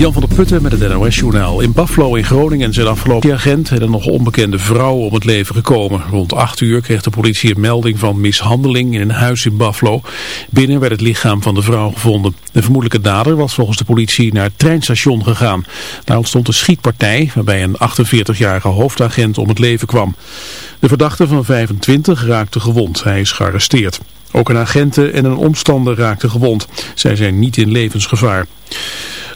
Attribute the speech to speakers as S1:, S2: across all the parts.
S1: Jan van der Putten met het NOS-journaal. In Buffalo in Groningen zijn afgelopen agent en nog onbekende vrouw om het leven gekomen. Rond 8 uur kreeg de politie een melding van mishandeling in een huis in Buffalo. Binnen werd het lichaam van de vrouw gevonden. De vermoedelijke dader was volgens de politie naar het treinstation gegaan. Daar ontstond een schietpartij waarbij een 48-jarige hoofdagent om het leven kwam. De verdachte van 25 raakte gewond. Hij is gearresteerd. Ook een agenten en een omstander raakten gewond. Zij zijn niet in levensgevaar.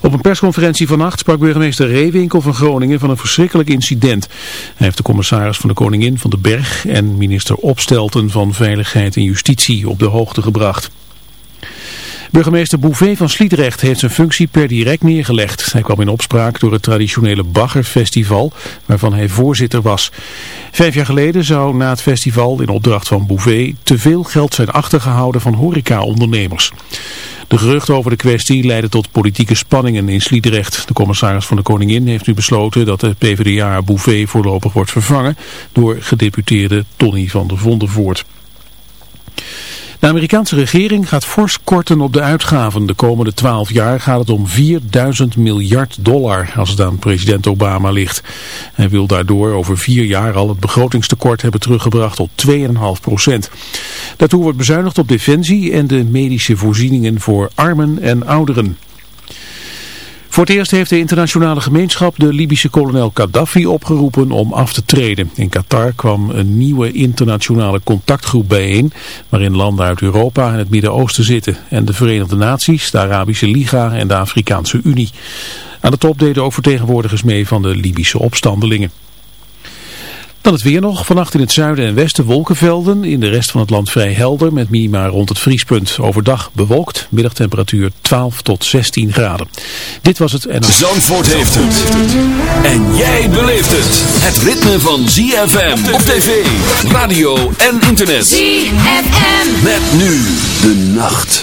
S1: Op een persconferentie vannacht sprak burgemeester Reewinkel van Groningen van een verschrikkelijk incident. Hij heeft de commissaris van de Koningin van de Berg en minister Opstelten van Veiligheid en Justitie op de hoogte gebracht. Burgemeester Bouvet van Sliedrecht heeft zijn functie per direct neergelegd. Hij kwam in opspraak door het traditionele Baggerfestival, waarvan hij voorzitter was. Vijf jaar geleden zou na het festival in opdracht van Bouvet te veel geld zijn achtergehouden van horeca-ondernemers. De geruchten over de kwestie leidden tot politieke spanningen in Sliedrecht. De commissaris van de Koningin heeft nu besloten dat de PvdA Bouvet voorlopig wordt vervangen door gedeputeerde Tony van der Vondervoort. De Amerikaanse regering gaat fors korten op de uitgaven. De komende 12 jaar gaat het om 4000 miljard dollar als het aan president Obama ligt. Hij wil daardoor over vier jaar al het begrotingstekort hebben teruggebracht tot 2,5 procent. Daartoe wordt bezuinigd op defensie en de medische voorzieningen voor armen en ouderen. Voor het eerst heeft de internationale gemeenschap de Libische kolonel Gaddafi opgeroepen om af te treden. In Qatar kwam een nieuwe internationale contactgroep bijeen, waarin landen uit Europa en het Midden-Oosten zitten. En de Verenigde Naties, de Arabische Liga en de Afrikaanse Unie. Aan de top deden ook vertegenwoordigers mee van de Libische opstandelingen. Dan het weer nog. Vannacht in het zuiden en westen wolkenvelden. In de rest van het land vrij helder met minima rond het vriespunt. Overdag bewolkt. Middagtemperatuur 12 tot 16 graden. Dit was het en...
S2: Zandvoort heeft het. En jij beleeft het. Het ritme van ZFM op tv, radio en internet.
S3: ZFM.
S2: Met nu de nacht.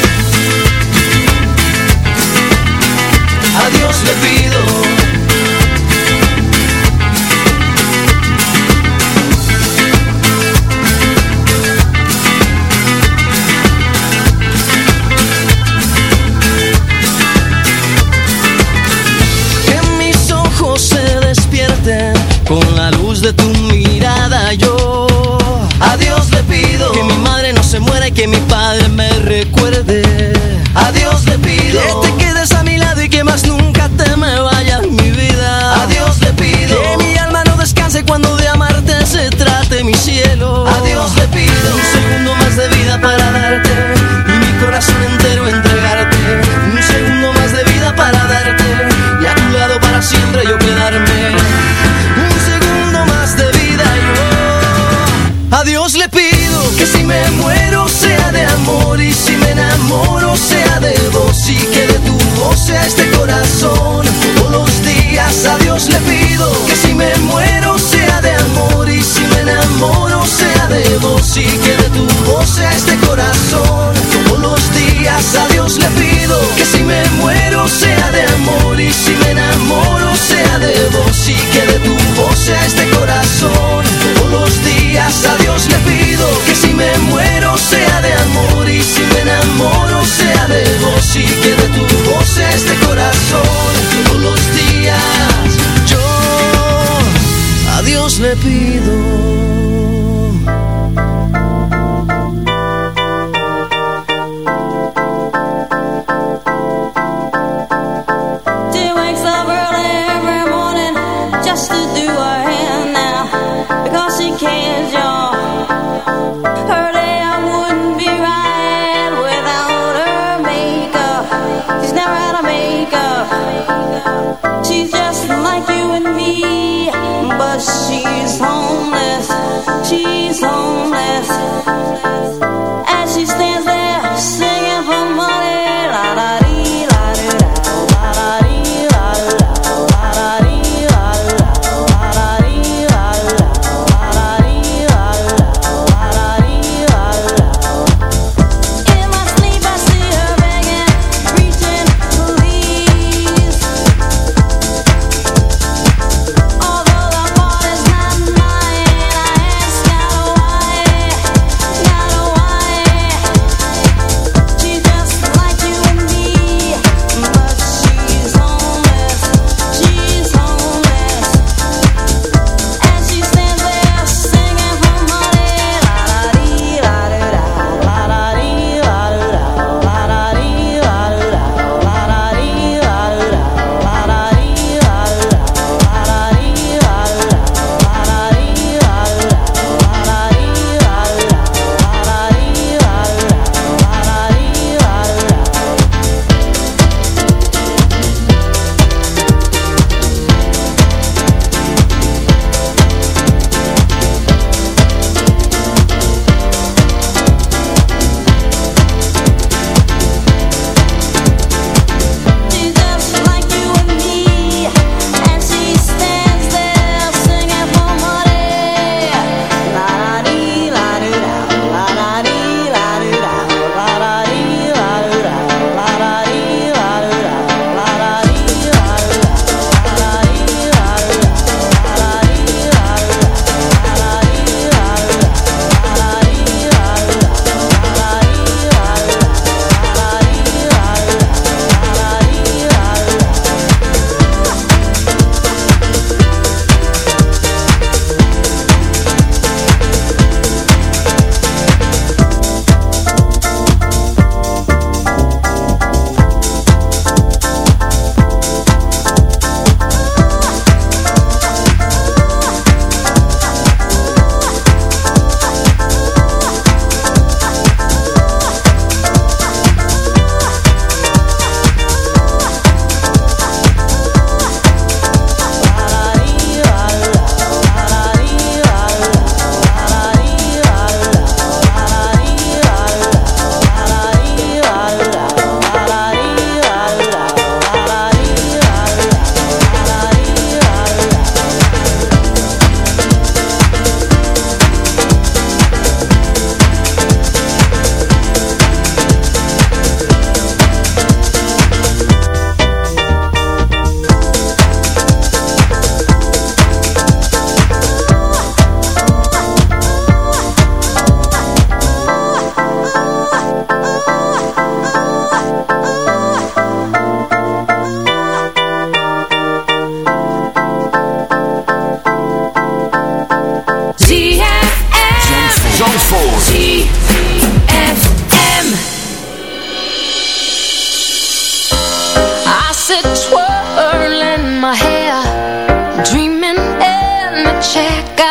S4: twirling my hair, dreaming in
S3: the check.